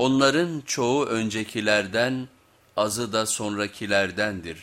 Onların çoğu öncekilerden, azı da sonrakilerdendir.